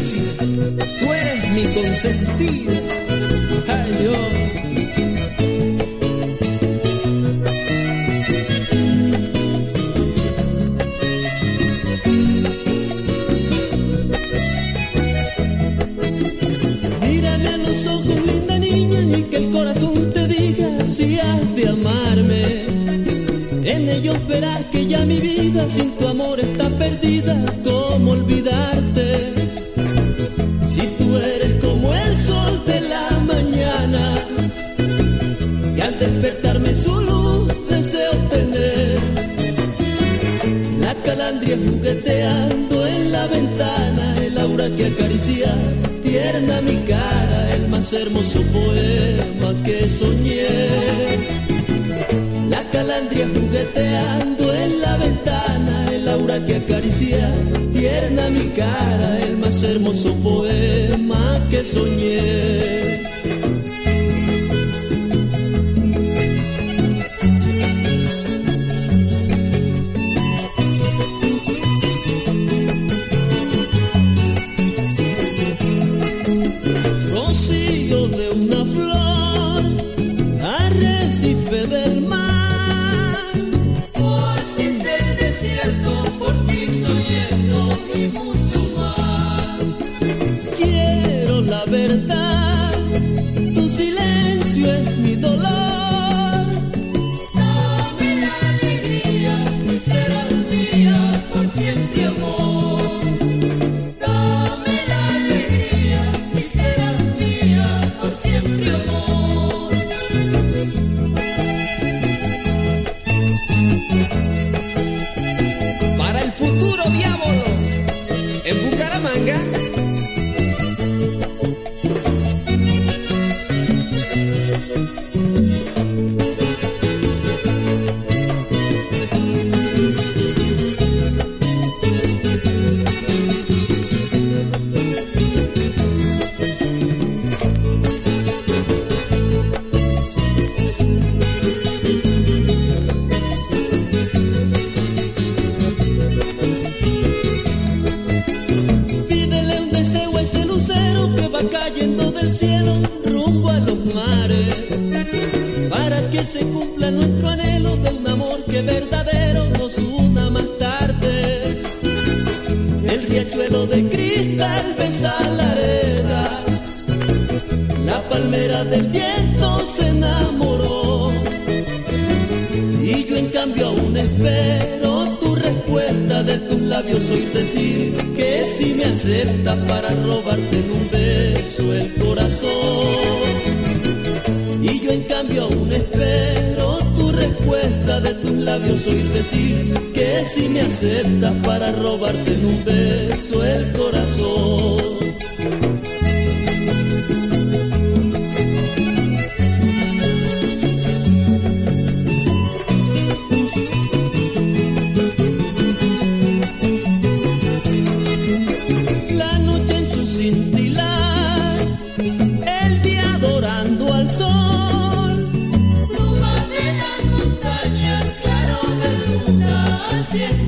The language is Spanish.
tú eres mi consentido. Ay, Mírame a los ojos, linda niña, y que el corazón te diga si has de amarme. En ellos verás que ya mi vida sin tu amor está perdida, ¿cómo olvidarte? La calandria jugueteando en la ventana, el aura que acaricia tierna mi cara, el más hermoso poema que soñé. La calandria jugueteando en la ventana, el aura que acaricia tierna mi cara, el más hermoso poema que soñé. Verdad, cayendo del cielo rumbo a los mares. Para que se cumpla nuestro anhelo de un amor que verdadero nos una más tarde. El riachuelo de cristal besa la arena. La palmera del viento se enamoró. Y yo en cambio aún espero labios oír decir que si me aceptas para robarte en un beso el corazón. Y yo en cambio aún espero tu respuesta de tus labios oír decir que si me aceptas para robarte en un beso el corazón. Yeah.